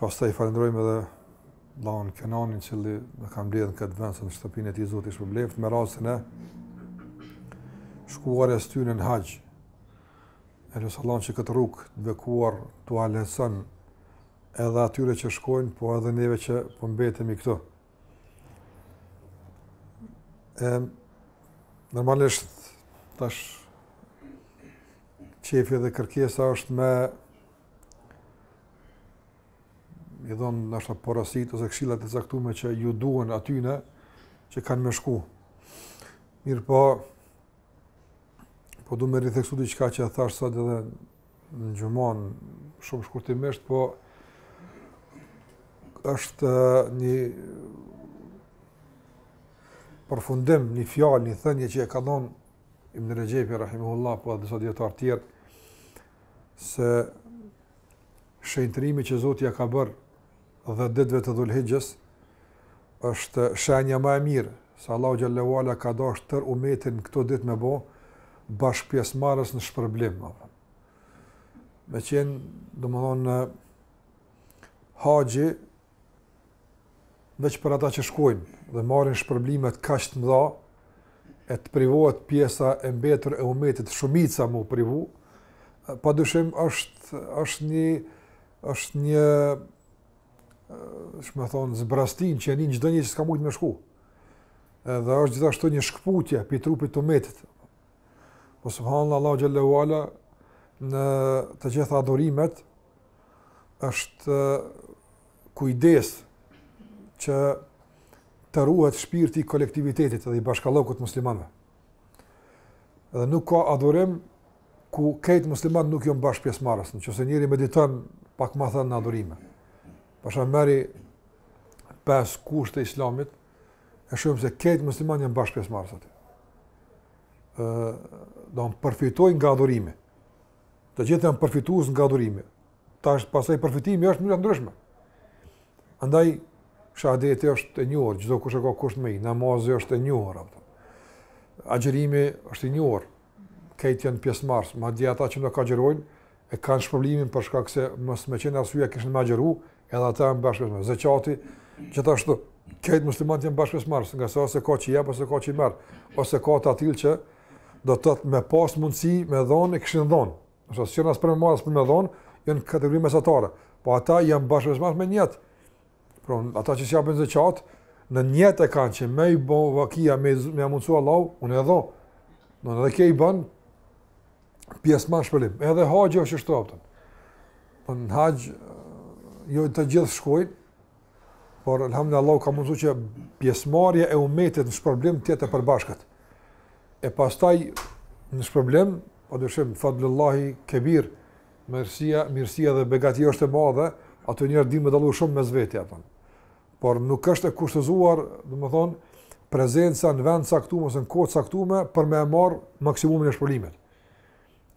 Pastaj falenderojmë edhe vllaun Kenanin i cili na ka mbledhë në këtë vend, se në shtëpinë e tij, Zoti e shpërbleftë, me rastin e shkuarjes së tij në haxh, e lus Allahun që këtë rrugë të bekuar t'ua lehtëson edhe atyre që shkojnë, po edhe neve që po mbetemi këtu. E, normalisht, tash, qefi dhe kërkesa është me i dhon ndoshta porositë ose këshillat e caktume që ju duhen atyne që kanë me shku. Mirëpo po du me ritheksu diçka që e thashë sot edhe në xhuma shumë shkurtimisht, po është një përfundim, një fjalë, një thënie që e ka thon Ibn Rexhepi rahimahullahu po edhe disa dijetarë të tjerë se shenjtërimi që Zoti ia ka bërë dhjetë ditëve të Dhulhixhes është shenja ma e mirë se Allahu xhele ue ala ka dasht tërë umetin këto ditë me bo bashkëpjesëmarrës në shpërblim. Me qenë, domethonë, haxhi veç për ata që shkojnë dhe marrin shpërblimet kaq të mëdha, e të privohet pjesa e mbetur e umetit, shumica me u privu, padyshim është, është një, është një, si me thonë, zbrazti që e nin çdo një që s'ka mujtë me shku. Dhe është gjithashtu një shkëputje prej trupit të umetit, Po subhanallahu Allahu xhele ue ala në të gjitha adhurimet është kujdes që të ruhet shpirti i kolektivitetit dhe i bashkallokut muslimanëve. Dhe nuk ka adhurim ku kejt muslimanët nuk janë bashkëpjesëmarrës. Në qoftë se njeriu mediton pak ma thellë në adhurime. P.sh. merri pesë kushtet e islamit, e shohim se kejt muslimanët janë bashkëpjesëmarrës aty. Ë, do të përfitojnë nga adhurimi. Të gjithë janë përfitues nga adhurimi. Tash pastaj përfitimi është në mënyrë të ndryshme. Andaj shahadeti është e njohur, çdokush e ka kusht më, namazi është e njohur atë. Agjërimi është i njohur. Kejt janë pjesëmarrës, madje ata që nuk agjërojnë e kanë shpërblimin për shkak se mos me qenë arsyeja kishin me agjëru, edhe ata janë bashkëpjesëmarrës. Zekati gjithashtu kejt muslimanët janë bashkëpjesëmarrës, ngase ose ka që jep ose ka që merr, ose ka të atillë që do të thotë me pas mundësi me dhon e kishin dhon. Ose s'janë as për me marrë as për me dhon, janë kategori mesatare. Po ata janë bashkëpjesëmarrës me nijet. Pra ata që s'japin zekat në nijet e kanë që me u bo vakia me ma mundsu Allahu, unë e dhon. Do të thotë që i bën pjesë ma në shpërblim. Edhe haxhi është qështu, a kupton. Po në haxh, jo të gjithë shkojnë, por alhamdulillah Allahu ka mundësu që pjesëmarrja e umetit në shpërblim të jetë e përbashkët. E pastaj në shpërblim, pa dyshim, fadlullahi kebir, mirësia, mirësia dhe begatia është e madhe, ata njerëz dinë me dallu shumë mes veti, a kupton. por nuk është e kushtëzuar, domethënë, prezenca në vend të caktume, ose në kohë të caktume, për me e marrë maksimumin e shpërblimit.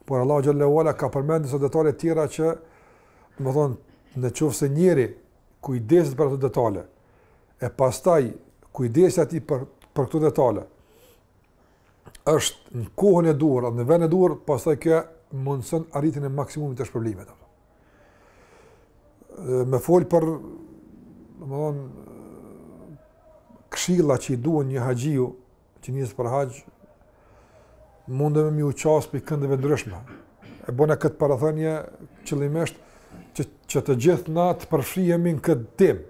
Por Allah xhele ue ala ka përmend disa detale tjera që, domethënë, në qoftë se njeri kujdeset për ato detale, e pastaj kujdesi i atij për, për këto detale, është në kohën e duhur, në vendin e duhur, pastaj kjo mundson arritjen e maksimumit të shpërblimit. Me fol për domthon këshilla që i duhen një haxhiu që niset për haxh mundem me iu qasë prej këndeve të ndryshme. E bona këtë parathënie qëllimisht që, që të gjithë na të përfshihemi në këtë temë.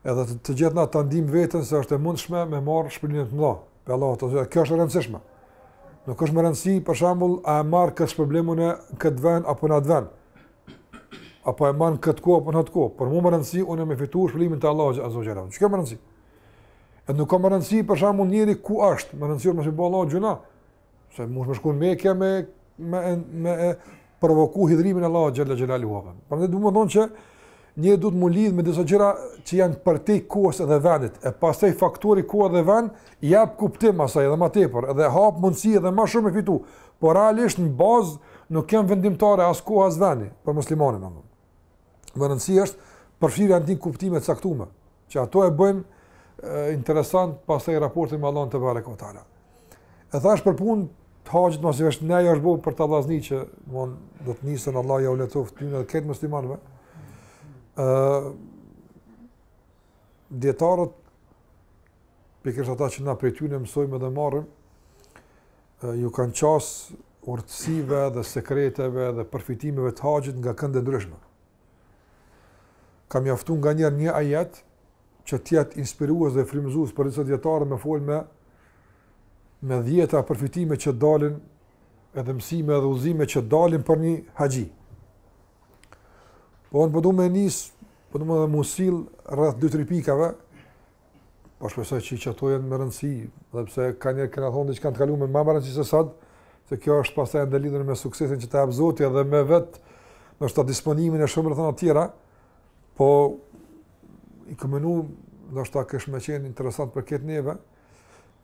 Edhe të, të gjithë na ta ndijmë veten se është e mundshme me marr shpërblime të mëdha. Për Allahu të zot, kjo është e rëndësishme. Nuk është me rëndësi, për shembull, a e marr këtë shpërblim në këtë vend apo në atë vend. Apo e marr në këtë kohë apo në atë kohë. Për mua me rëndësi unë me fitu shpërblimin te Allahu azza wa jalla. Çka me rëndësi? Edhe nuk ka më rëndësi për shembull njeri ku është, më rëndësi është mos i bëj Allahut gjynah. Se mund të shkon në Mekë me me me provoku hidhrimin e Allahut xhelle xhelaluhu, a kupton. Prandaj domethënë që njeri duhet me u lidh me disa gjëra që janë përtej kohës edhe vendit, e pastaj faktori kohë edhe vend i jap kuptim asaj edhe më tepër, edhe hap mundësi edhe më shumë me fitu. Por realisht në bazë nuk janë vendimtare as koha as vendi për muslimanin apo. Me rëndësi është përfshirja në disa kuptime të caktuara, që ato e bëjnë e, interesant pastaj raportin me Allahun tebareke ue teala. E thash për punë të haxhit masi veç ne ajo është bo për këta vllazni që mon, do të nisen Allahu jau lehtsoftë atyne dhe krejt muslimanëve. Uh, dijetarët pikërisht ata që na prej tyre mësojmë dhe marrim, iu kanë qas urtësive dhe sekreteve dhe përfitimeve të haxhit nga kënde të ndryshme. Ka mjaftu nganjëherë një ajet që të jetë inspirues dhe frymëzues për disa dijetarë me folë me, me dhjetëra përfitime që dalin edhe mësime edhe udhëzime që dalin për një haxhi. Po unë po du, po me nisë, po du, po mendoj me u sill rreth 2-3 pikave, Po shpresoj që që ato janë me rëndësi, edhe pse ka njerë këna thonë dhe që kanë të kalume me më rëndësi se sad, se kjo është pas e ndërlidhur me suksesin që ta jep Zoti edhe me vetë ndoshta disponimin e shumë rrethana tjera, po e kam menu ndoshta kish me qenë interesant për këtë neve,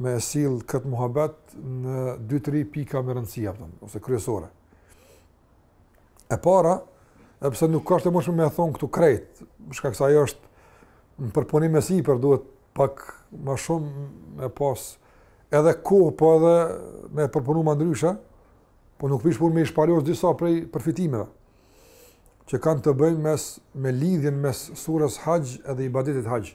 me sjellë këtë muhabet në 2-3 pika me rëndësi, a po kupton, ose kryesore. E para, edhe pse nuk asht e mundshme me e thonë këtu krejt, shkak se ajo është në përpunim e sipër duhet pak ma shumë me pas edhe kohë, po edhe me përpunu ma ndryshe, po nuk prish punë me i shpalosë disa prej përfitimeve, që kanë të bëjnë mes, me lidhjen mes sures Haxh edhe ibadetit haxh.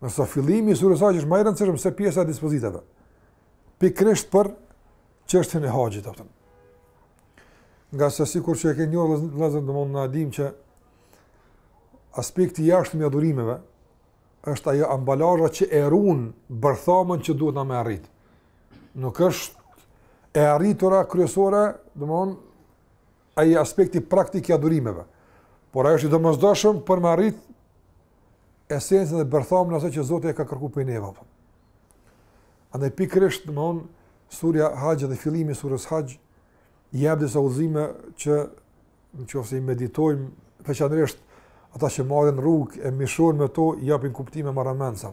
Ndërsa fillimi i sures Haxh është ma i rëndësishëm se pjesa e dispozitave. Pikërisht për çështjen e haxhit, a po kupton. Ngase sikur që e keni, vëllezër, domethon na e dimë që aspekti i jashtëm i adhurimeve është ajo ambalazha që e run bërthamën që duhet na me arrit. Nuk është e arritura kryesore, domethon, ai aspekti praktik i adhurimeve, por ai është i domosdoshëm për me arrit esencën dhe bërthamën e asaj që Zoti e ka kërkuar prej neve. Andaj pikërisht domethon surja Haxh dhe fillimi i sures Haxh jep disa udhëzime që nëse i meditojmë veçanërisht ata që marrin rrugë e mishërohen me to japin kuptime marramendëse.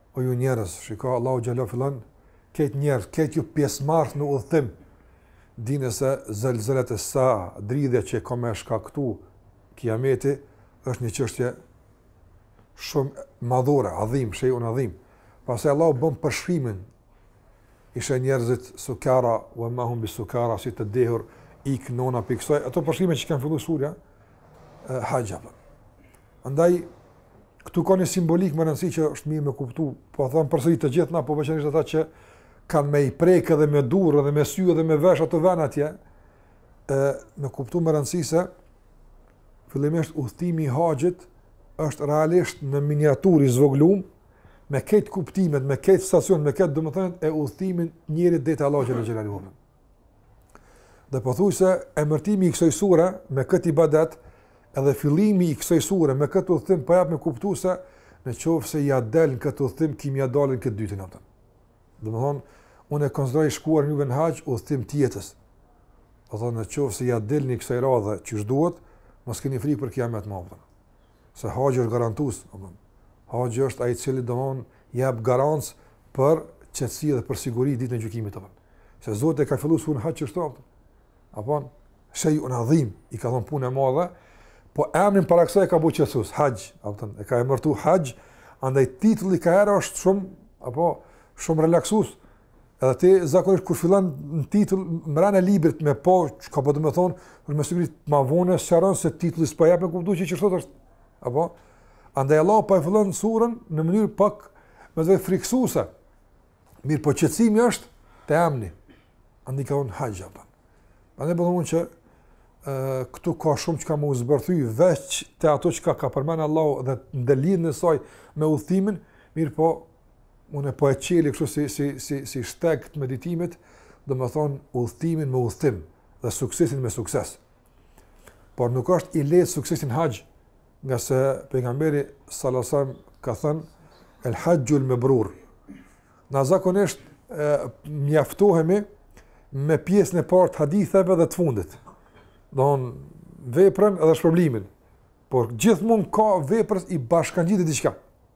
o ju njerëz, shiko Allahu xhel-le fillon këtë njerëz, këtë ju pjesëmarrës në udhëtim. Dini se zelzelete sa'a, dridhja që ka me shkaktu kiameti është një çështje shumë madhore, adhim, shej'un adhim. Pastaj Allahu bën përshkrimin i sheh njerëzit sukara, wa ma hum bisukara, si të dehur, ik nana pi ksaj. Ato përshkrime që ka filluar surja Haxh. Andaj, këtu ka një simbolikë me rëndësi që është mirë me kuptu, po e thom përsëri të gjithë na, po veçanisht ata që kanë me i prekë edhe me dorë dhe me sy dhe me vesh ato vende atje, e, me kuptu me rëndësi se fillimisht udhëtimi i haxhit është realisht në miniaturë i zvoglum me këtë kuptimet, me këtë stacion, me këtë domethënë të udhëtimit të njeriut te Allahu xhel-le xhelaluhu Dhe pothuajse emërtimi i kësoj sure me këtë ibadet, edhe fillimi i kësoj sure me këtë udhëtim po jep me kuptu se në qoftë se ia del në këtë udhëtim, kim ia dalë n'këtë t'dytin, a po kupton. Domethonë, unë e konsideroj shkuarjen në haxh udhëtim t'jetës. Domethonë, në qoftë se ia delni kësoj radhe qysh duhet, mos keni frikë për kiamet më a po kupton. se haxhi është garantues, domthonë. Haxhi është ai i cili domthonë jep garancë për qetësi dhe për siguri ditën e gjykimit të vërtetë. Se Zoti e ka filluar suren haxh, apo? Apo shej'un adhim, i ka thon punë e madhe, po emrin para kësaj e ka bo qetësues, haxh, apo e ka emërtu haxh, andaj titulli ka hera është shumë apo shumë relaksues, Edhe ti zakonisht kur fillon një titull mbrena librit me po çka po do të thonë, për me siguri të ma vonë e sqaron se titulli s'po jap me kuptuar që çfarë është. Apo andaj Allah po e fillon surën në mënyrë pak më të frikësuese. Mirë po qetësimi është te emni. Andaj ka vu haxh, po. Andaj po them që ë, këtu ka shumë çka me u zbërthy, veç te ato çka ka përmend Allahu dhe ndërlidhjen e saj me udhëtimin, mirë po Unë po e çeli kështu si si si si shteg të meditimit, do të thonë udhëtimin me udhëtim dhe suksesin me sukses. Por nuk është i lehtë suksesi në haxh, ngase pejgamberi sallallahu alajhi wasallam ka thënë el haxhul mebrur. Na zakonisht mjaftohemi me pjesën e parë të haditheve dhe të fundit. Domethonë veprën dhe shpërblimin. Por gjithmonë ka veprës i bashkangjitur diçka.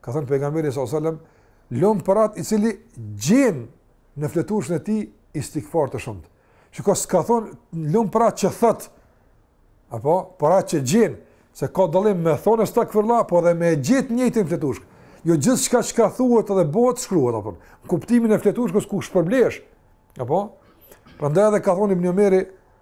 Ka thënë pejgamberi sallallahu alajhi wasallam, "Lum për atë i cili gjen në fletushkën e tij istigfar të shumtë." Shiko s'ka thon lum për atë që thot. Apo për atë që gjen, se ka dallim me thonë estagfirullah, po dhe me gjet një atë në fletushkë. Jo gjithçka çka thuhet edhe bëhet shkruhet apo. Kuptimin e fletushkës ku shpërblehesh. Apo? Prandaj edhe ka thonë Ibn Omeri,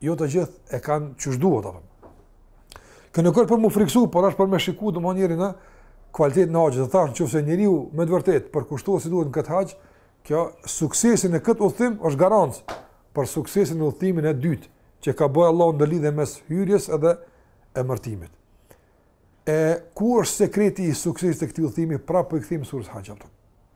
jo të gjithë e kanë qysh duhet apo. Kjo nuk është për m'u friksu, por është për me shiku domethënë njeriu në kualitet në haxh, dhe thash në qoftë se njeriu me të vërtetë përkushtohet si duhet në këtë haxh, kjo suksesi në këtë udhëtim është garancë për suksesin e udhëtimit të dytë, që ka bë Allahu ndërlidhje mes hyrjes edhe emërtimit. E ku është sekreti i suksesit të këtij udhëtimi, prapë po i kthehemi surës haxh, apo.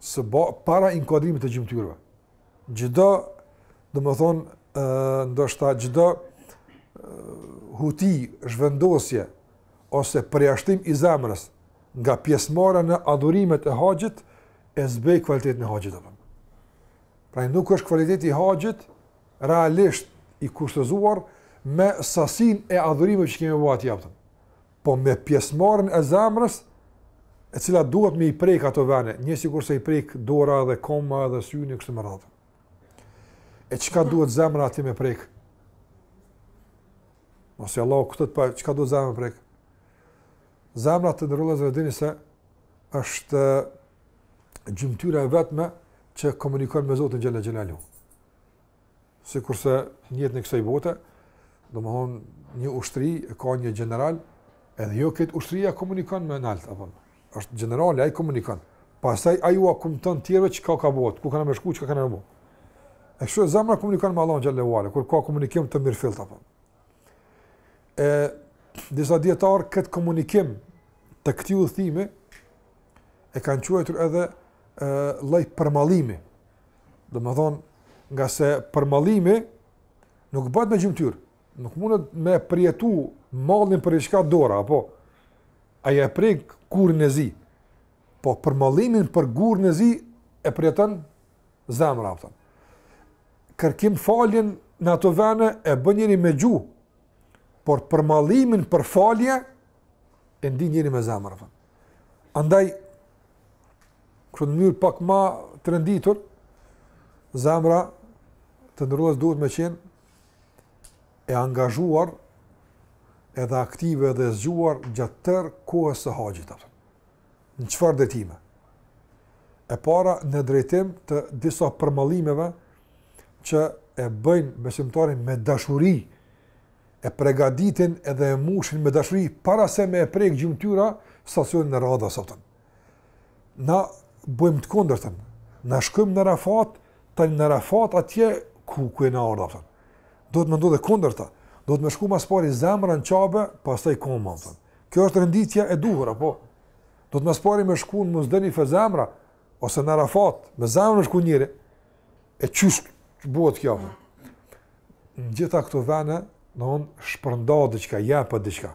së ba, para inkuadrimit të gjymtyrëve. Çdo, domethënë, ë ndoshta çdo huti zhvendosje ose përjashtim i zemrës nga pjesëmarrja në adhurimet e haxhit e zbeh kvalitetin e haxhit apo. Pra nuk është kvaliteti i haxhit realisht i kushtëzuar me sasinë e adhurimeve që kemi bo aty po me pjesëmarrjen e zemrës, e cila duhet me i prek ato vene, njësi kurse i prek dora dhe koma dhe syni, kështu me radhë. E çka duhet zemra aty me prek? Mosë Allah, këtë të pa, çka duhet zemra me prek? Zemra, të nderuar vëllezër, e dini se është gjymtyra e vetme që komunikon me Zotin xhel-le xhelaluhu sikurse në jetën e kësaj bote, domthon një ushtri ka një gjeneral, edhe jo krejt ushtria komunikon me nalt apo jo. Është gjenerali, ai komunikon. Pastaj ai ua kumton tjerëve çka ka me bo, ku kanë me shku, çka kanë me bo. E kështu zemra komunikon me Allahun xhelle ue ala, kur ka komunikim të mirëfillt apo jo. E disa dietar kët komunikim të këtij udhëtimi e kanë quajtur edhe lloj përmallimi. Domethonë, ngase përmallimi nuk bëhet me gjymtyr. Nuk mundet me përjetu mallin për diçka dora, apo? Ajo e prek gurin e zi. Po përmallimin për gurin e zi e përjeton zemra, a kupton. Kërkim faljen në ato vene e bon njeri me gjuh, por përmallimin për falje e ndin njeri me zemër, a kupton. Andaj, Kshtu në mënyrë pak ma të renditur, zemra t'nderuar duhet me qenë e angazhuar edhe aktive dhe e zgjuar gjatë tërë kohës së haxhit. Në çfarë drejtime? E para në drejtim të disa përmallimeve që e bëjnë besimtarin me dashuri, e pregaditin edhe e mushin me dashuri para se me e prekë gjymtyra stacionin e radhës, a kupton. na bëjmë të kundërtën. Na shkojmë në Arafat, tani në Arafat atje ku ku e ka ardhë, a kupton. Duhet me ndodh e kundërta. Duhet me shku ma së pari zemra në Qabe, pastaj koma, a kupton. Kjo është renditja e duhur apo? Duhet ma së pari me shku në Muzdelife zemra ose në Arafat, me zemër me shku njeri. E qysh bëhet kjo. Në gjitha këto vene, në onë shpërnda diçka, ja për diçka.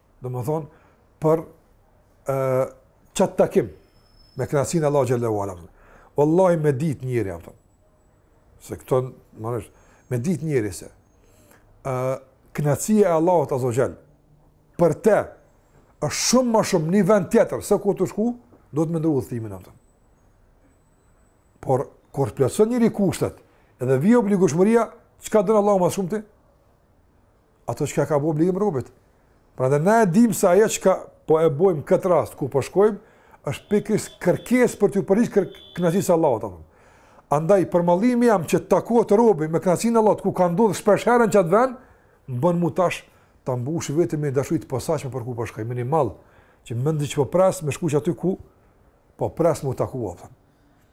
domethonë, për e, qatë takim, me knaqsinë e Allahut xhelle ue ala, Wallahi me ditë njeri, a kupton, se këton, më nështë, me ditë njeri se, e, knaqsia e Allahut azze ue xhel, për te, është shumë ma shumë në vend tjetër, se ku t'u shku, duhet me ndërru udhëtimin, a kupton. Por, kur t'i plotson njeri kushtet, edhe vi obligueshmëria, çka don Allahu ma shumë ti? ato çka ia ka bo obligim robit. Pra dhe na e dim se ajo çka po e bojmë këtë rast, ku po shkojmë, është pikërisht kërkesë për t'u përgjigj kërkesës Allahut, të themi. Andaj, përmallimi jem që u takuat robi me knaqsinë e Allahut, ku ka ndodhë shpeshherë n'qat ven, më bënë mu tash të mbushë veten me dashuri t'posaçme për ku po shkojmë, me një mall, që me ndi që po presë me shku qaty ku po presë mu taku, të themi.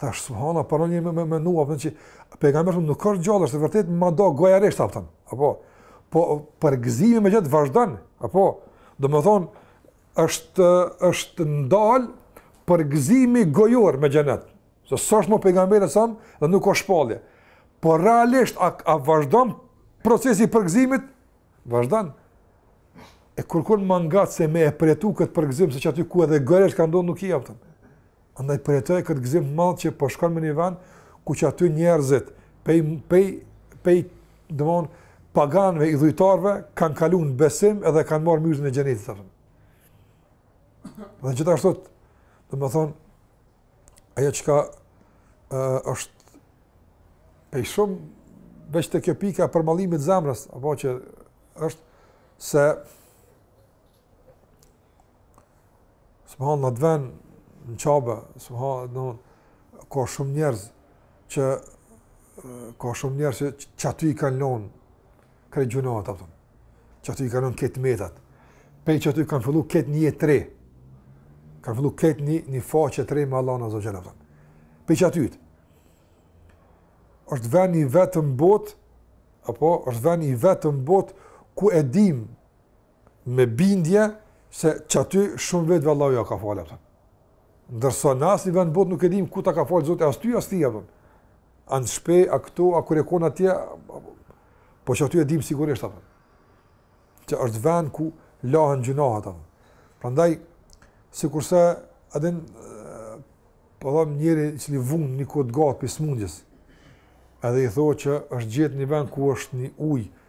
Tash subhanallah po ndonjë me menu a po thom që pejgamberi nuk ka gjallë, është vërtet më s'ka gojarisht a po thom. Apo po përgëzimi me xhenet vazhdon. Apo domethonë është është ndal përgëzimi gojor me xhenet. Se s'është më pejgamberi a.s. dhe nuk ka shpallje. Po realisht a, a vazhdon procesi i përgëzimit? Vazhdon. E kur kur më ngat se me e përjetu këtë përgëzim se qaty ku edhe qartësisht ka ndodhë nuk ki, a po thom. Andaj përjetoj këtë gëzim të madh që po shkon me një vend ku qaty njerëzit pej pej pej domethonë paganëve idhujtarëve kanë kalu në besim edhe kanë marrë myzhden e xhenetit, a po thom. Dhe gjithashtu domethonë ajo çka është pej shumë veç te kjo pika e përmallimit zemrës, apo që është se Subhanallah n'at ven në Qabe, subhanallah ka shumë njerëz që ka shumë njerëz që qaty i kanë lonë krejt gjynahet, a po thom, qaty i kanë lonë krejt të metat, pej qaty i kanë fillu krejt një jetë t're, kanë fillu krejt një, një faqe t're me Allahun azze ve xhel, a po thom, pej qaty i të, është ven i vetëm n'botë, apo është ven i vetëm n'botë, ku e dim me bindje se qaty shumë vetëve Allahu jau ka falë, a po thom. Ndërsa në asnjë vend n'botë nuk e dim ku ta ka falë Zoti as ty as ty, a po thom. A n'shpi a këtu a kur je kon atje po qaty e dim sigurisht, a po thom. Që është vend ku lahen gjynahet, a po thom. Prandaj sikurse a din po dhe njeri i cili vun një kohë t'gatë pej smundjes. Edhe i thohet që është gjetë një vend ku është një ujë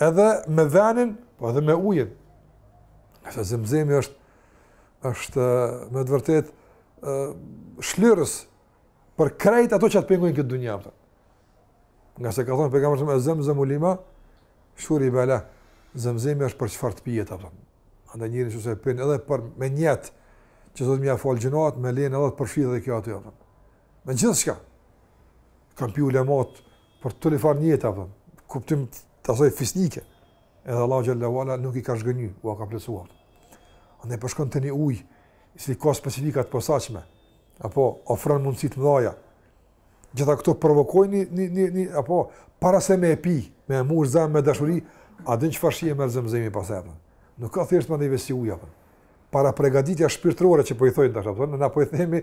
edhe me venin, po edhe me ujin. Ngase zemzemi është, është me të vërtetë shlyrës për krejt ato që atë pengojnë n'këtë dynja. Po. Ngase ka thonë pejgamberi a.s. ma'u zemzeme lima shuribe leh, zemzemi është për çfarë të pihet. Po. Andaj njeri që e pin edhe po me nijet që Zoti m'ja falë gjynahet, me leje edhe të përfshihet dhe kjo atë. Po. Me gjithçka, kam pi ulemat, për të llojllojshme nijete, a po thom, kuptim të asaj fisnike, edhe Allahu xhel-le ve ala nuk i ka zhgënjy, ua ka plotësuar. Andaj po shkon te një ujë, i cili ka specifika t'posaçme, apo ofron mundësi t'mdhaja, gjitha këto provokojnë një, një, një, një, apo para se me e pi, me e marrë n'zemër, me dashuri, a din qysh e merr zemzemin pastaj a po thom. Nuk ka thjesht me nda veç si ujë, a po thom. Parapregaditja shpirtrore që po i thojnë, a po thom, edhe na po i themi,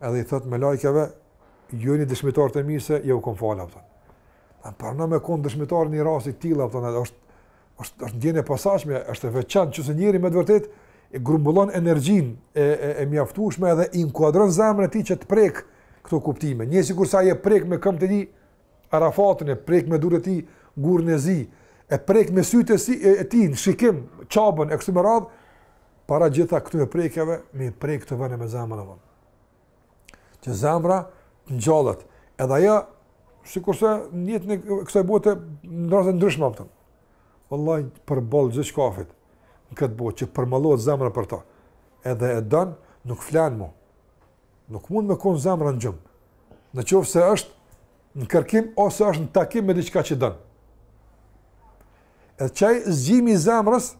edhe i thot melaikeve, ju jeni dëshmitarë të mirë se ju kom falë, apëton. A për na me konë dëshmitar n'ni rast të tillë, apëton, edhe është, është, është ndjenjë e papasashme, është e veçantë, që nëse njeri me të vërtetë, e grumbullon energjinë e, e, e mjaftushme edhe inkuadron zemrën e tij që t'i prek këto kuptime. Njësi sikurse e prek me këmbët e tij, Arafatin e prek me durt e tij gurin e zi, e prek me sytë e, si, e tij në shikim, Qaben e kështu me radhë, para gjitha këtyre prekjeve, me i prek të veten me zemër e vënë. Që zemra ngjallet, edhe aja, sikurse në jetën e kësaj bote në raste ndryshme pëtëm. Vëllaj, përballë gjithçkafit, në këtë botë që përmallohet zemra për ta, edhe e don, nuk flen mu. Nuk mund me kon zemra në gjumë. Në qoftë se është në kërkim ose është në takim me diçka që don. Edhe qaj zgjimi i zemrës,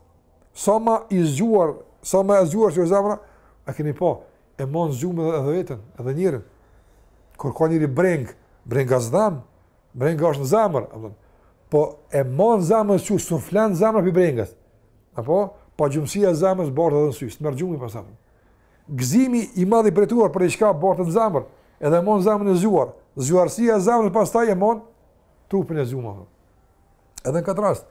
sa më i zgjuar, sa më e zgjuar që është zemra, a keni po, e mon zgjumë edhe, edhe vetën, edhe njerin. Kur ka njeri brengë, brenga zdam, brenga është në zemër, apo po e mon zemrën që s'flen zemra prej brengës. Apo pagjumësia e zemrës bartet edhe në sy, s'merr gjumi pastaj. Gëzimi i madh i përjetuar për diçka bartet në zemër, edhe mon zemrën e zgjuar. Zgjuarësia e zemrës pastaj e mon trupin e zgjuar. Edhe në këtë rast,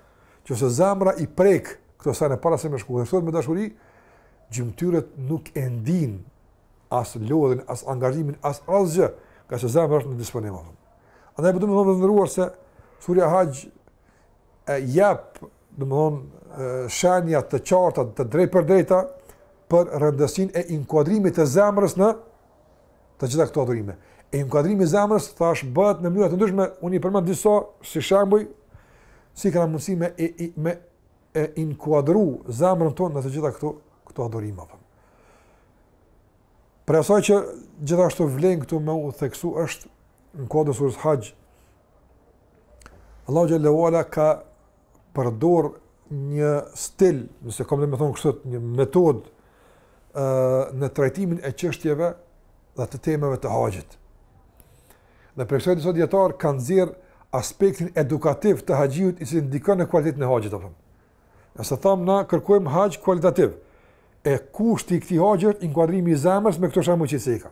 nëse zemra i prek këto sene para se me shku, shkon me dashuri, gjymtyrët nuk e ndin as lodhën, as angazhimin, as asgjë, ngase zemra është në disponim. Andaj po du me thënë, vëlla i nderuar, se surja Haxh jep, domethënë, shenja të qarta të drejtpërdrejta për rëndësinë e inkuadrimit të zemrës në të gjitha këto adhurime. E inkuadrimi i zemrës thash bëhet në mënyra të ndryshme, unë i përmend disa si shembuj si kena mundësi me e, e, me e inkuadru zemrën tonë në të gjitha këto këto adhurime apo. Prej asaj që gjithashtu vlen këtu me u theksu është në këtë suren Haxh, Allahu xhelle ue ala ka përdor një stil, nëse kam të me thonë kështu, një metodë ë në trajtimin e çështjeve dhe të temave të haxhit. Dhe prej kësaj disa dijetarë kanë nxjerrë aspektin edukativ të haxhiut se si ndikon në kualitetin e haxhit, apëton. Nëse thamë na kërkojmë haxh kualitativ, e kushti i këtij haxhi është inkuadrimi i zemrës me këto shembuj që se i ka.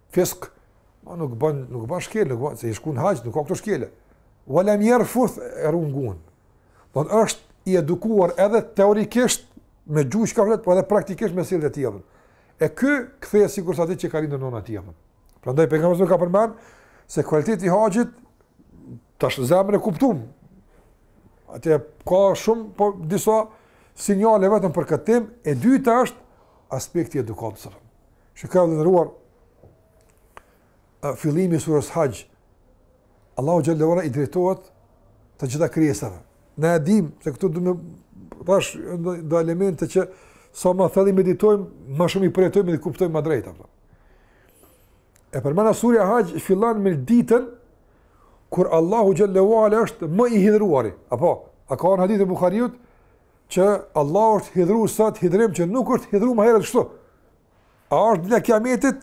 Fisk, ma nuk bën, nuk bën shkelje, nuk bën, se i shkun haxh, nuk ka këto shkelje. Ve lem jerfuth e rungun. Domethënë është i edukuar edhe teorikisht me gjuhë që ka flet, por edhe praktikisht me sjelljet e tij. E ky kthehet sikurse ditën që e ka lindur nëna e tij. Prandaj pejgamberi ka përmend se kualiteti i haxhit tash zemrën e kuptum. Atë ka shumë po disa sinjale vetëm për këtë temë, e dyta është aspekti edukativ. Shiko, i nderuar, fillimi i surës Haxh. Allahu xhele ue ala i drejtohet të gjitha krijesave. Ne e dimë se këtu domethënë bash do elemente që sa më thellë meditojmë, më shumë i përjetojmë dhe kuptojmë më drejt apo. E përmenda surja Haxh fillon me ditën kur Allahu xhele ue ala është më i hidhëruari. Apo, e ka në hadith te Buhariut që Allahu është hidhru sot hidhrim që nuk është hidhru më herët kështu. A është dita e kiametit,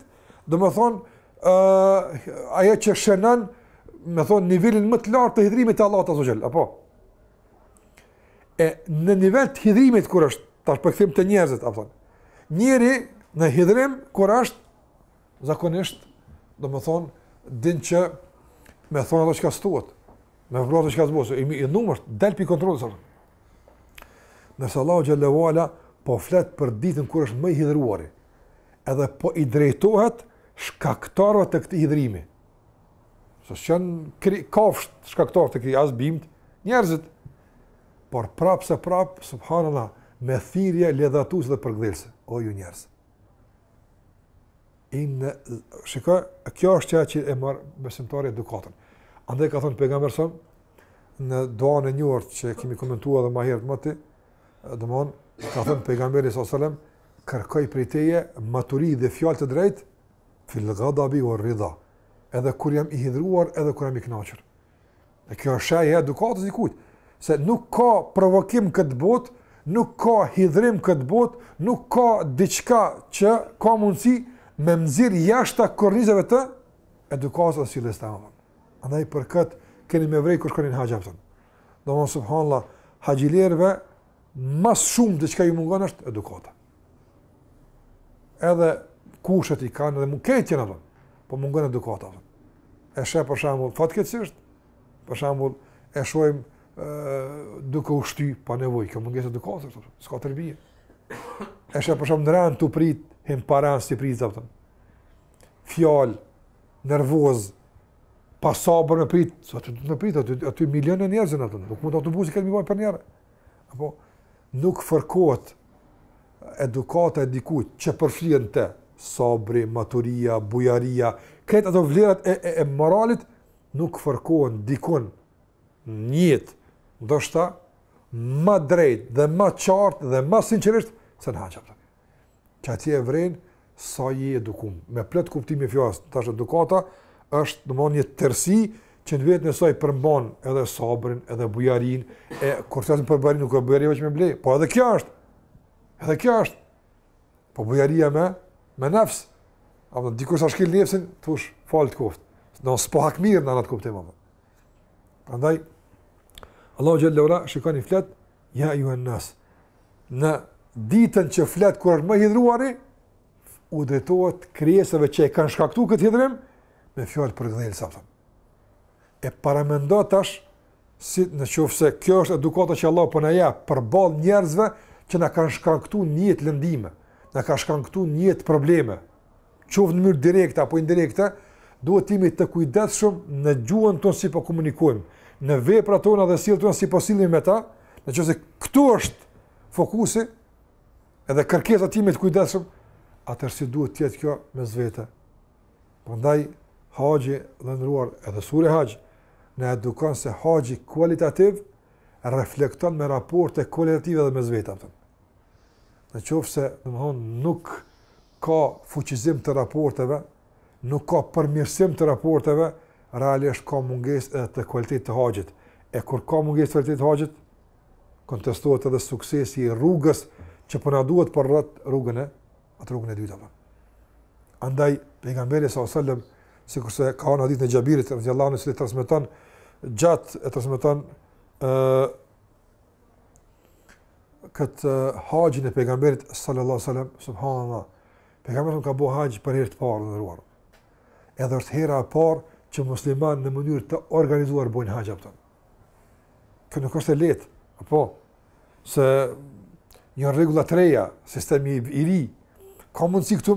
domethënë, uh, ajo që shënon, me thënë, nivelin më të lartë të hidhrimit të Allahut azze ue xhel, apo? E në nivel të hidhrimit kur është, tash po kthehemi te njerëzit, a thonë, njeri në hidhrim kur është, zakonisht, domethënë, din që me thonë ato që s'ka duhet, me vepru ato që ka s'bon, i, i numër, del prej kontrollës, Nëse Allahu xhele ue ala po flet për ditën kur është më i hidhëruari, edhe po i drejtohet shkaktarëve të këtij hidhrimi. S'janë kafshët shkaktarë të këtij as bimët, njerëzit, por prapë se prapë, subhanallah, me thirrje ledhatuese dhe përkdhelse, o ju njerëz. E shiko, kjo është ajo që e merr besimtari edukatën. Andaj ka thënë pejgamberi a.s. në duan e njohur që kemi komentuar edhe ma herët me ty, domthon ka thënë pejgamberi alejhi selam kërkoj prej teje maturi dhe fjalë të drejtë fil gadabi uerrida. Edhe kur jam i hidhruar, edhe kur jam i kënaqur. E kjo është shenjë e edukatës së dikujt, se nuk ka provokim këtë botë, nuk ka hidhrim këtë botë, nuk ka diçka që ka mundësi me nxjerrë jashta kornizave të edukatës dhe sjelljes tamam. Andaj për këtë keni me vrej kur shkoni n'haxh, apo. Domethënë subhanallah, haxhilerëve Ma s'shumti diçka ju mungon është edukata. Edhe kushtet i kanë dhe mundësitë, apo, po mungon edukata. E sheh për shembull, fatkeqësisht, për shembull, e shohim duke u shty pa nevojë, kjo mungesë edukate, thotë, s'ka terbije. E sheh për shembull në rend të pritë, hin para, nuk pret, thotë, fjalë, nervoz, pa sabër me prit, sa të të në prit, aty, aty miliona njerëz janë, thotë, nuk mundet autobusi krejt me i bajt përnjëherë, Apo nuk fërkohet edukata e dikujt, që po flet te sabri, maturia, bujaria, krejt ato vlerat e, e, e moralit nuk fërkohen dikun tjetër, ndoshta ma drejt dhe ma qartë dhe ma sinqerisht se në haxh, apo. që atje e vren sa je edukum. Me plot kuptimin e fjalës, tash edukata është domthonë një tërësi që në vetën e saj përmban edhe sabrin, edhe bujarinë, e kur të them për bujarinë nuk është bujari vetëm me ble, po edhe kjo është. Edhe kjo është. Po bujaria është me nefs. A do dikush ta shkel nefsin, thush fal të koftë. Domethënë s'po hakmerrem në atë kuptim apo. Andaj Allahu xhel-le ve ala shikoni flet Ja ejjuhen-nas, në ditën që flet kur është më i hidhëruari, u drejtohet krijesave që i kanë shkaktuar këtë hidhërim me fjalë përkëdhelëse thotë. E paramendo tash si në qoftë se kjo është edukata që Allahu po na jep përballë njerëzve që na kanë shkaktuar një jetë lëndime, na kanë shkaktuar një jetë probleme, qoftë në mënyrë direkte apo indirekte, duhet të jemi të kujdesshëm në gjuhën tonë si po komunikojmë, në veprat tona dhe sjelljen tonë si po sillemi me ta, në qoftë se këtu është fokusi edhe kërkesa të jemi të kujdesshëm, atëherë si duhet të jetë kjo mes vete. Prandaj haxhi i nderuar edhe sureja Haxh na edukon se haxhi kualitativ reflekton me raporte kualitative edhe mes vete Në qoftë se, domethënë, nuk ka fuqizim të raporteve, nuk ka përmirësim të raporteve, realisht ka mungesë edhe të kualitetit të haxhit. E kur ka mungesë të kualitetit të haxhit, kontestohet edhe suksesi i rrugës që po na duhet për rrugën e, atë rrugën e dytë apo. Andaj, pejgamberi s.a.s. sikurse ka në hadithin e Xhabirit, radijallahu anhu i cili transmeton, gjatë e transmeton, këtë haxhin e pejgamberit sallallahu sallam, subhanallah, pejgamberi ka bo haxh për herë të parë të nderuar. Edhe është hera e parë që muslimanët në mënyrë të organizuar bojnë haxhin, a kupton. Kjo nuk është e lehtë, apo, se janë rregulla të reja, sistemi i ri, ka mundësi këtu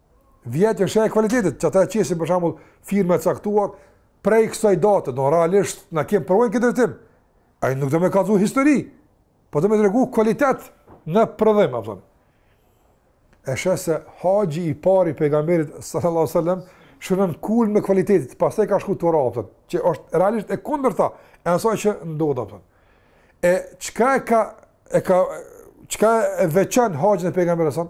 Vjetërsia e kualitetit, që ata e qesin për shembull firma e caktuar prej kësaj date, domethënë realisht na kemi përvojë në këtë drejtim. Ai nuk do me kallzu histori, po do me tregu kualitet në prodhim, apo. Edhe pse haxhi i parë i pejgamberit sallallahu alajhi wasallam shënon kulmin e kualitetit, pastaj ka shku traptë, që është realisht e kundërta e asaj që ndodh apo. E çka e ka e ka çka e veçon haxhin e pejgamberit sa?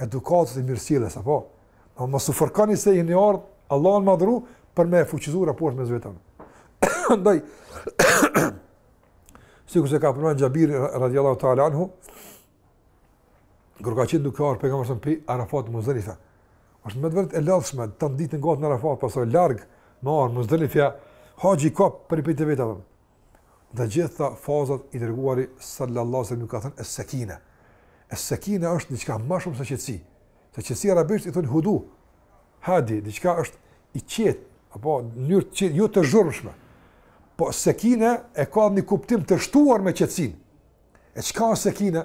edukatës dhe mirësjelljes apo po mos u fërkoni se keni ardhur Allahun me madhru për me fuqizu raportet mes vete. Andaj sikurse ka përmend Xhabir radhiyallahu ta'ala anhu kur ka qenë duke ardhur pejgamberi s.a.s. prej Arafatit në Muzdelife. Është me të vërtetë e lodhshme tërë ditën gjatë në Arafat pastaj larg me ardhur në Muzdelife, haxhi ka për të vetë vetëm. Dhe gjitha këto fazat i dërguari sallallahu alaihi wasallam ka thënë es-sekine. Es-sekine është diçka ma shumë se qetësi. Se qetësi arabisht i thon hudu. Hadi, diçka është i qetë, apo në mënyrë të qetë, jo të zhurmshme. Po sekine e ka një kuptim të shtuar me qetësinë. E çka është sekine?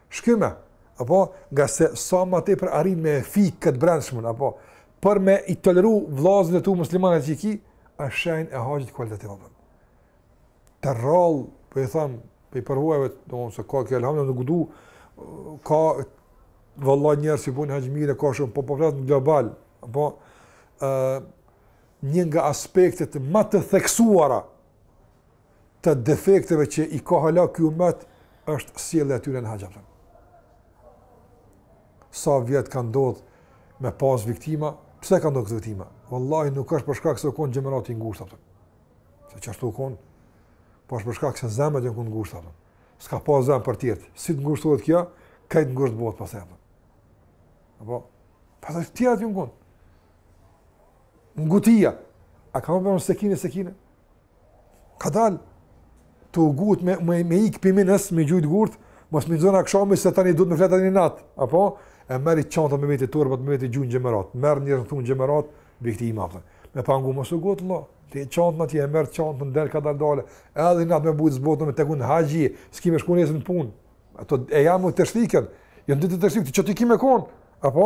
Shkyme, apo, ngase sa ma tepër arrin me e fik këtë brendshmen, apo, për me i toleru vllaznit e tu muslimanë që i ki, është shenjë e haxhit kualitativ, apo. Të rrallë, për po i thamë, për po i përhuajve, në mund se ka kjo elhamdhe, nuk du, ka vëlla njerëz si bojnë haxh t'mirë, ka shumë, po po flas në global, apo, uh, një nga aspektet ma të theksuara të defekteve që i ka hala ky umet është sjellja e tyre në haxh. Sa vjet kanë ndodhur me pas viktima, pse kanë ndodhur këto viktima? Wallahi nuk është për shkak se u kon xhemerati i ngushtë atë. Se çfarë u kon? Po është për shkak se zemrat janë kon t'ngushta. S'ka pas zemër për tjetrin. Si të ngushtohet kjo? Krejt e ngushtë bëhet pastaj. Apo pastaj tjetër u kon ngutia. A ka më vonë sekine sekine? Ka dal tu u gut me me me ik pi Minës me gjujt gurt, mos më zon akshami se tani duhet të flej tan nat, apo e merr çantën me vetë turbat me vetë gjun xhemerat, merr një rrethun xhemerat vikti i madh. Me pa ngu mos u gut vëlla. Ti çantën atje e merr çantën del kadal dale. Edhe nat me bujt zbotën me tek un haxhi, s'ki me shku nesër në punë. Ato ejamu teshrik. Jo ditët e teshrikit, çaty ki me kon? Apo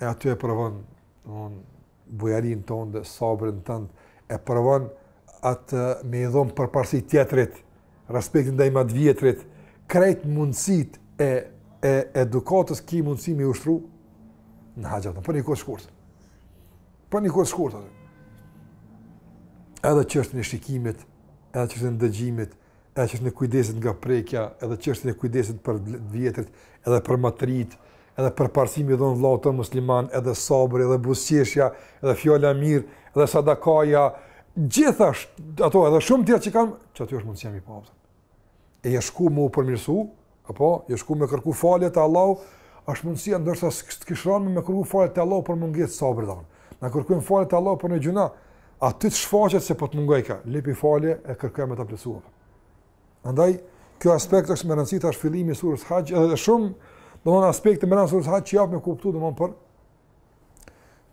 e aty e provon bujarinë tonde sabrin tënd e provon atë me i dhon përparësi tjetrit respektin ndaj ma të vjetrit krejt mundësit e e edukatës ki mundësi me i ushtru në haxh aty për një kohë shkurt për një kohë shkurt edhe çështën e shikimit edhe çështën e dëgjimit edhe çështën e kujdesit nga prekja, edhe çështën e kujdesit për të vjetrit, edhe për ma të rit, edhe përparësi me i dhon vëllaut musliman, edhe sabri, edhe buzëqeshja, edhe fjala e mirë, edhe sadakaja, gjitha ato edhe shumë tjerë që kam, çaty është mundësia me pa veten. E je shku me u përmirësu, Apo, je shku me kërku falje te Allahu, është mundësia ndoshta s'të kish ra n'men me kërku falje te Allahu për mungesë të sabrit apo. Na kërkojmë falje te Allahu për një gjynah, aty të shfaqet se po të mungojka, lypi falje e kërkojmë ta plotësuam. Andaj, kjo aspekt është me rëndësi tash fillimi i surës Haxh, edhe shumë, domthon aspekti më i rëndësishëm i surës Haxh që jep me kuptu domthon për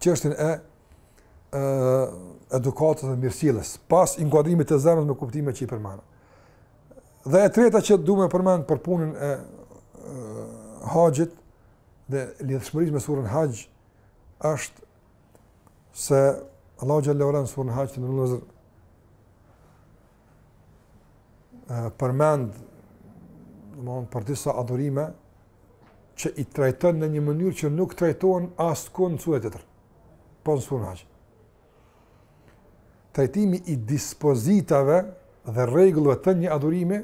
çështjen e edukatës dhe mirësjelljes, pas inkuadrimit të zemrës me kuptime që i përmenda. Dhe e treta që du me përmend për punën e haxhit dhe lidhshmërisë me surën Haxh është se Allahu xhel-le ue ala në suren Haxh në veçanti përmend domethënë për disa adhurime që i trajton në një mënyrë që nuk trajtohen askund në suret tjera, po në suren Haxh. Trajtimi i dispozitave dhe rregullave të një adhurimi,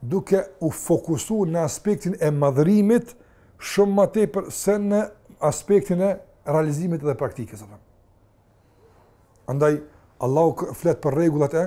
duke u fokusu në aspektin e madhërimit, shumë ma tepër se në aspektin e realizimit dhe praktikës. Andaj, Allahu flet për rregullat e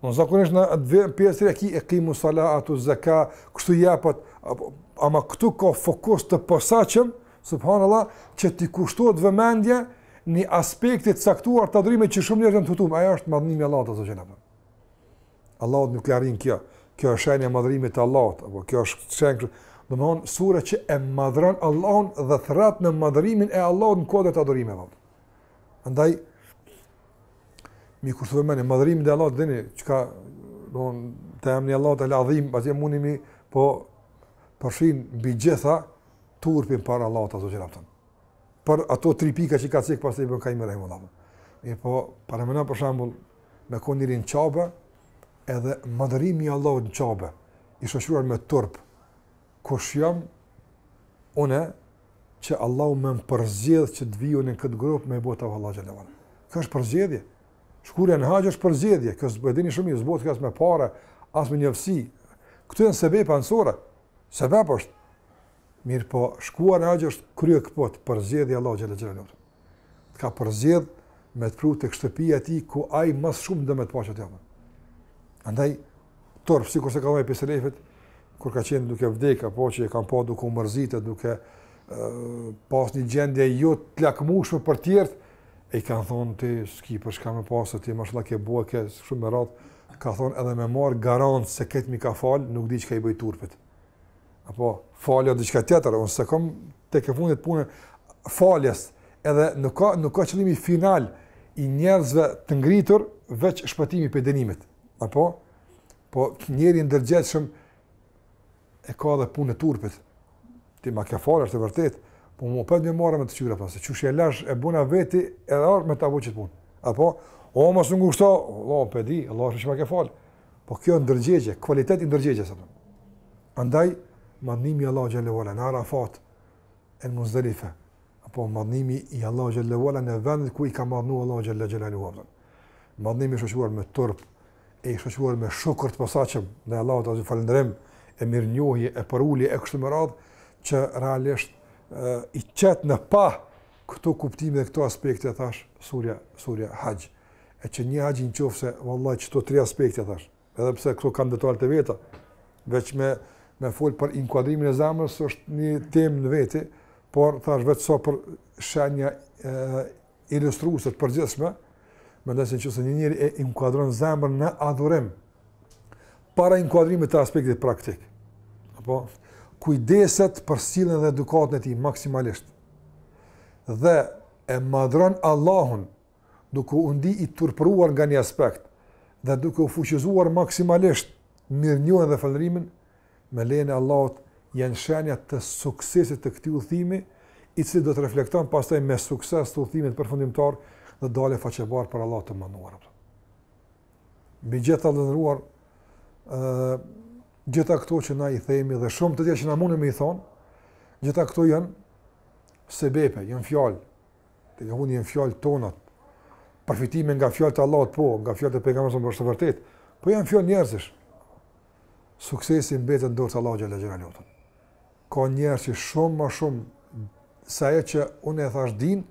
po zakonisht në atë pjesë ekimu salate, atu zeka, kështu jepet, ama këtu ka fokus të posaçëm, subhanallah, që t'i kushtohet vëmendje një aspekti të caktuar të adhurimit që shumë njërë në të tumë, ajo është madhërimi i Allahut azze ue xhel. Allahun nuk e arrin kjo, kjo është shenja e madhërimit të Allahut, apo kjo është shenjë, domethënë sure që e madhëron Allahun dhe thërret në madhërimin e Allahut në këto adhurime. Andaj, Mi kur themi, madhërimin e Allahut e dini çka domethënë, të emni Allah të ladhim, pa që mundi mi, po, përshin, mbi gjitha, turpin para Allahut azze ue xhel pëtën. Për ato tri pika që ka cek pastaj Ibn Kajimi rahimehullah. Mirëpo, paramendo për shembull, me kon njeri në Qabe, edhe madhërimi i Allahut në Qabe, i shoqëruar me turp, kush jam, unë, që Allahu me më përzgjedh që të vij në këtë grup me i bo tavaf Allahut xhel-le ue ala. Kjo është përzgjedhje. Shkuarja në haxh është përzgjedhje, ju e dini shumë mirë, s'bohet kjo as me pare, as me njofsi. Këto janë sebepe anësore, sebep është. Mirëpo, shkuarja në haxh është kryekëput, përzgjedhje e Allahut xhel-le ue ala. Të ka përzgjedh me të pru tek shtëpia e tij ku ai më shumë do me t'pa çatje. Andaj turp sikur se ka ni prej selefit kur ka qenë duke vdek apo që e kanë pa duke u mërzitë duke pas një gjendje jo të lakmushme për tjertë, e i kanë thonë ti s'ki për çka me pasë, ti mashallah ke bo, ke shumë hajrate, ka thonë edhe me marrë garancë se krejt m'i ka falë, nuk di çka i bëj turpit. Apo, falja diçka tjetër, unë s'e kom tek e fundit punë, faljes, edhe nuk ka, nuk ka qëllim final i njerëzve të ngritur, veç shpëtimi prej dënimit. Apo, po njeri i ndërgjegjshëm e ka dhe punën e turpit, ti ma ke falë, është e vërtetë, po më vjen marre me të kqyrë, pasë, qysh e lash e bona veten, edhe arrita me bo qët punë. Apo, o, mos u ngushto, o, po e di, Allah, ti që ma ke falë. Po kjo ndërgjegje, kvalitet i ndërgjegjes apo. Andaj madhnimi i Allahu xhelle ve ala në Arafat e në Muzdalife. Apo madhnimi i Allahu xhelle ve ala në vendet ku i ka madhnu Allahu xhelle ve ala. Madhnimi i shoqëruar me turp e i shoqëruar me shukr të posaçëm ndaj Allahut azze falënderim e mirënjohje e përulje e kështu me radh që realisht e, i qet në pah këto kuptime dhe këto aspekte thash surja surja Haxh. e që një haxh në qofë se, vallai, qëto tri aspekte, thash, edhe pse këto kanë detale të veta, veç me, me folë për inkuadrimin e zemrës, është një temë në veti, por, thash, veç sa so për shenja e, ilustruse të përgjithshme, mendoj se një njeri e inkuadron zemrën në adhurim, para inkuadrimit të aspektit praktik, apo, kujdeset për sjelljen dhe edukatën e tij, maksimalisht, dhe e madhëron Allahun, duke u ndi i turpëruar nga një aspekt dhe duke u fuqizuar maksimalisht mirënjohjen dhe falënderimin, me lejen e Allahut janë shenja të suksesit të këtij udhëtimi, i cili do të reflekton pastaj me sukses të udhëtimit përfundimtar dhe dalë faqebardhë para Allahut të madhëruar. Mbi gjitha të nderuar, ë gjitha këto që na i themi dhe shumë të tjerë që na mundem me i thonë, gjitha këto janë sebepe, janë fjalë Dhe janë fjalë tonat. Përfitime nga fjalët e Allahut, po, nga fjalët e pejgamberit sallallahu alajhi wasallam, është vërtet. Po janë fjalë njerëzish. Suksesi mbetet në dorë të Allahut xhelle xhelaluhu. Ka njerëz që shumë ma shumë sa ajo që unë e thash din,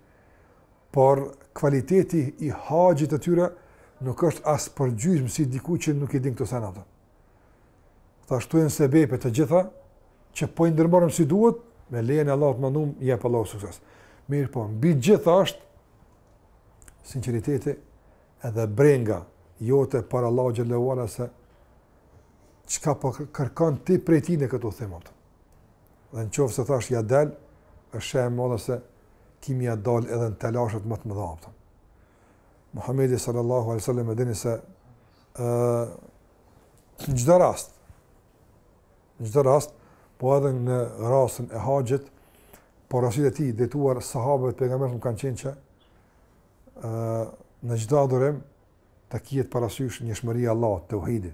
por kvaliteti i haxhit të tyre nuk është as përgjysmë si dikush që nuk i din këto sene, a kupton. Thash kto janë sebepe të gjitha që po i ndërmarrim si duhet, me lejen e Allahut madhnum jep Allahu sukses. Mirëpo, mbi gjitha është sinqeriteti edhe brenga jote para Allahut xhelle ve ala se çka po kërkon ti prej tij në këto them atë. Dhe në qoftë se thash ja dal, është shenjë e madhe se kemi me ja dal edhe në telashet më të mëdha atë. Muhamedi sallallahu alaihi wasallam e dini se ë Në çdo rast, në çdo rast, po edhe në rastin e haxhit, porositë e tij drejtuar sahabëve të pejgamberit kanë qenë që ë në çdo adhurim të kihet parasysh njëshmëria e Allahut, teuhidi,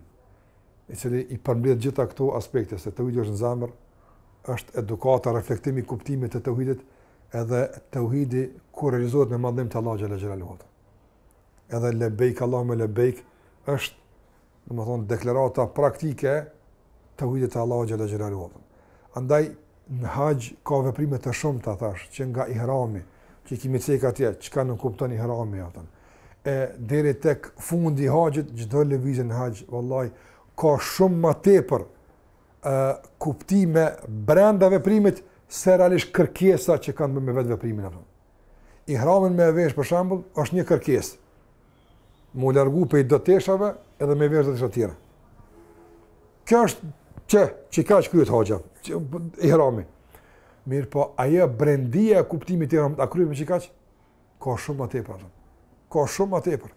i cili i përmbledh gjitha këto aspekte se teuhidi është në zemër, është edukata, reflektimi i kuptimit të teuhidit, edhe teuhidi kur realizohet me madhnim të Allahut xhelle xhelaluhu. edhe lebejk Allahume lebejk, është, domethënë, deklarata praktike e teuhidit të Allahut xhelle xhelaluhu. Andaj, në haxh ka veprime të shumta, thash, që nga ihrami, që i kimi cekë atje, çka nënkupton ihrami, atëm. e deri tek fundi haxhit, çdo lëvizje në haxh, vallaj, ka shumë ma tepër e, kuptime brenda veprimit, se realisht kërkesa që ka të bëjë me vetë veprimin, atëm. Ihramin me e vesh për shembull është një kërkesë. Me u largu prej do teshave edhe me vesh do tesha tjera. Kjo është që, kaq kryhet haxhi, që, ihrami. Mirëpo, ajo brendia e kuptimit të ihramit, a kryhet veç kaq? Ka shumë ma tepër. Ka shumë ma tepër.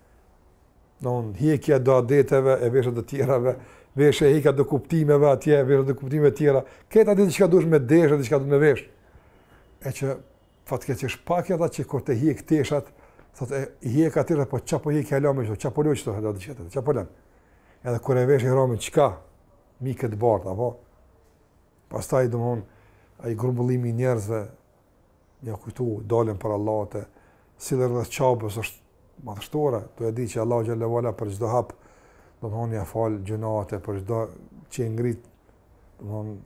Në unë, hjekja do adeteve e veshja e të tjerave, veshja e hjekja do kuptimeve atje, veshja do kuptimeve tjera. Me ditë çka dush me desh, çka dush me vesh. E që Fatkeqësisht pak ata që kur t'i hjek teshat, thot e hjek aty dhe po çka po hjek ja lëmë këtu, çka po lëmë këtu, do të thotë, çapo lëmë. Edhe kur e vesh ihramin çka? Me kët bardh apo? Pastaj domthon ai grumbullimi i njerëzve ja kujtu daljen para Allahut, sillet rreth Qabes është madhështore, dhe e di që Allahu xhelle ve ala për çdo hap do të thonë ja fal gjynahet për çdo që ngrit Domthon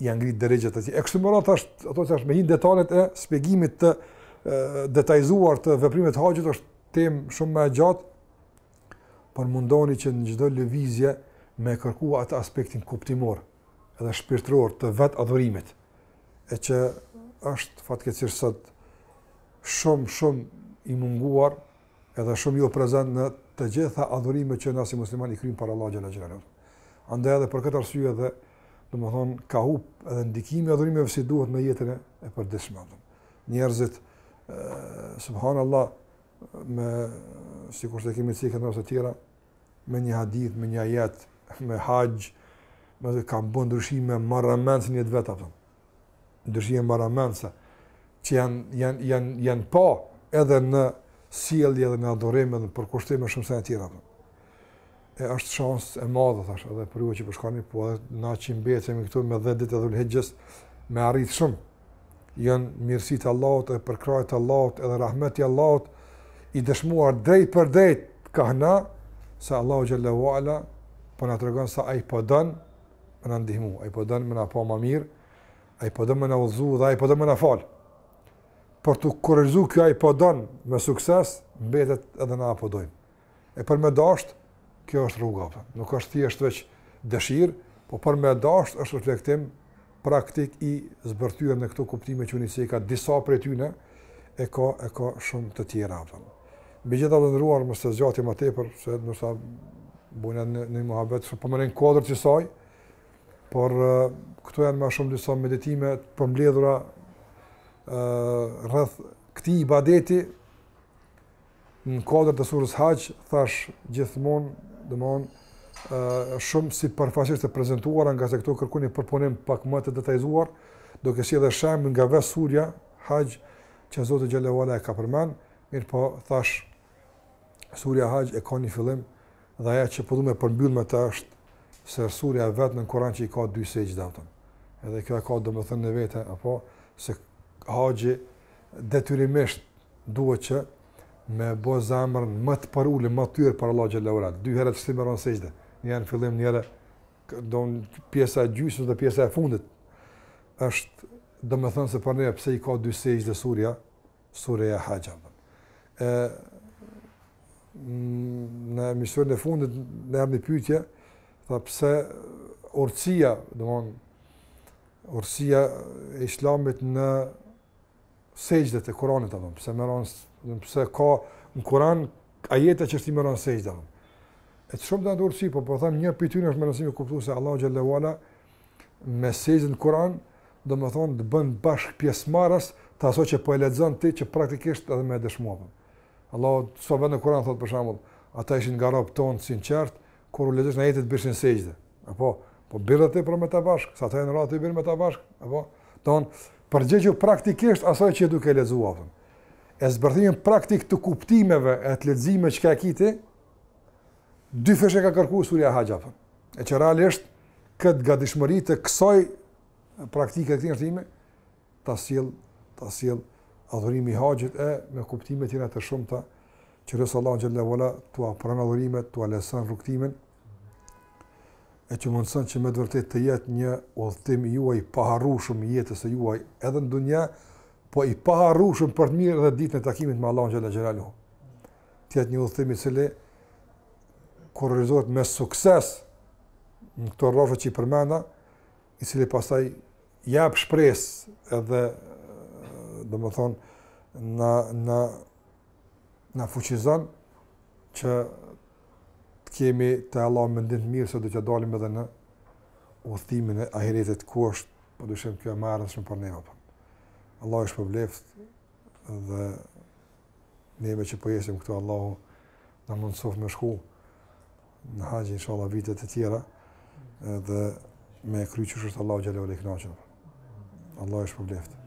ia ngrit derexhet e tij. E kështu me radhë tash, ato tash me hi në detalet e shpjegimit të detajzuar të veprimit të haxhit është temë shumë ma e gjatë. Por mundoni që në çdo lëvizje me kërku atë aspektin kuptimor edhe shpirtëror të vet adhurimit e që është fatkeqësisht sot shumë shumë i munguar Edhe shumë jo prezent në të gjitha adhurimet që na si musliman i kryjmë para Allahut xhelle xhelaluhu. Andaj edhe për këtë arsye edhe domethënë ka humb edhe ndikimi i adhurimeve si duhet në jetën e përditshme. Njerëzit subhanallah, me sikur të kemi thënë këto të tjera me një hadith, me një ajet, me haxh, me të kanë bën ndryshime marramendëse në jetë të vet apo. ndryshime marramendëse, që janë, janë, janë, janë pa edhe në sjellje edhe në adhurim edhe në përkushtim e shumë sene tjera. E është shans e madhe, thashë, edhe për ju që po shkoni, po edhe na që mbetemi këtu me dhetë ditët e dhulhixhes, me arritë shumë. Janë mirësitë e Allahut, edhe përkrahjet e Allahut, edhe rahmeti i Allahut, i dëshmuar drejtpërdrejt kah na, se Allahu xhelle ve ala, po na tregon se ai po don, me na ndihmu, ai po don me na pa ma mirë, ai po don me na udhëzu edhe ai po don me na fal. Por për t'u kurorizu kjo ai po don me sukses, mbetet edhe na a po dojmë. E për me dasht, kjo është rruga, a kupton, nuk është thjesht veç dëshirë, po për me dasht është reflektim praktik i zbërthyer në këto kuptime që unë i ceka disa prej tyne, e ka, e ka shumë të tjera, a kupton. Mbi gjitha të nderuar, mos të zgjati më tepër, se nërsa bojnë edhe në, në muhabet, së pëmërin po kodrë që saj, por këtu janë më shumë disa meditime të përmbledhura rreth këtij ibadeti në kuadër të sures Haxh, thash gjithmonë, domethënë, shumë sipërfaqësisht të prezentuara, ngase këtu kërkon përpunim pak më të detajzuar, duke sjell edhe shembuj nga vetë surja Haxh, që Zoti xhele ve ala e ka përmend, mirëpo thash surja Haxh e ka një fillim dhe ajo që po duam të përmbyll me të është se surja e vetme në Kur'an që i ka dy sexhde, apo. Edhe kjo ka domethënien e vet apo se Haxhi detyrimisht duhet që me bo zamrën më të përulur, më të tyrë për Allahun xhele ve ala. Dy herë është me rënë në sexhde, një herë në fillim, një herë, do në pjesa e gjysës dhe pjesa e fundit, është domethënie se për neve pse i ka dy sexhde surja, surja Haxh. E, në emisionin e fundit, m'erdh një pytje, dhe pse urtësia, domethënë, urtësia e islamit në sexhdet e Kuranit, domethënë, pse me rënë, domethënë, pse ka në Kuran ajete që është me rënë në sexhde, domethënë. E të shumë të urtësi, po po them një pytjën është me rëndësi me kuptu se Allahu xhele ve ala me sexhden në Kur'an, domethënë të bën bashkëpjesëmarrës të asaj që po e lexon ti që praktikisht edhe me e dëshmu atë. Allahu sa vend në Kur'an thotë për shembull, ata ishin nga robt tanë sinqertë, kur u lexoheshin ajetet bëshin sexhde. Apo, po bjer edhe ti pra me ta bashkë, sa të e në radhë i birë me ta bashkë. Apo, domethënë, përgjigju praktikisht asaj që duke lexuar. E zbërthimin praktik të kuptimeve e të leximeve që ka kiti, Dyfish e ka kërkuar Surja Haxh, domethënë. E që realisht kët gatishmëri të kësaj praktike të këtij nënshtrimi ta sjell ta sjell adhurimi i Haxhit e me kuptime tjera të shumta që lus Allahun xhele ve ala t'jua pranon adhurimet, t'jua lehtëson rrugëtimin e t'ju mundëson që me vërtet të jetë një udhëtim juaj i paharrushëm i jetës e juaj edhe në dunja, po i paharrushëm për të mirë edhe ditën e takimit me Allahun xhele xhelaluhu të jetë një udhëtim i cili kur realizohet me sukses në këto rrafshe që i përmenda, i cili pastaj jap shpresë edhe domethënë na na na fuqizon që të kemi te Allahu mendim të mirë se do të dalim edhe në udhëtimin e ahiretit ku është pa dyshim kjo më e rëndësishme për ne apo. Allahu ju shpërbleft dhe neve që po jesim këtu, Allahu na mundësoft me shku në haxh inshallah vitet e tjera dhe me e kry qysh është Allahu xhele xhelaluhu i knaqun. Allahu është përbleftë.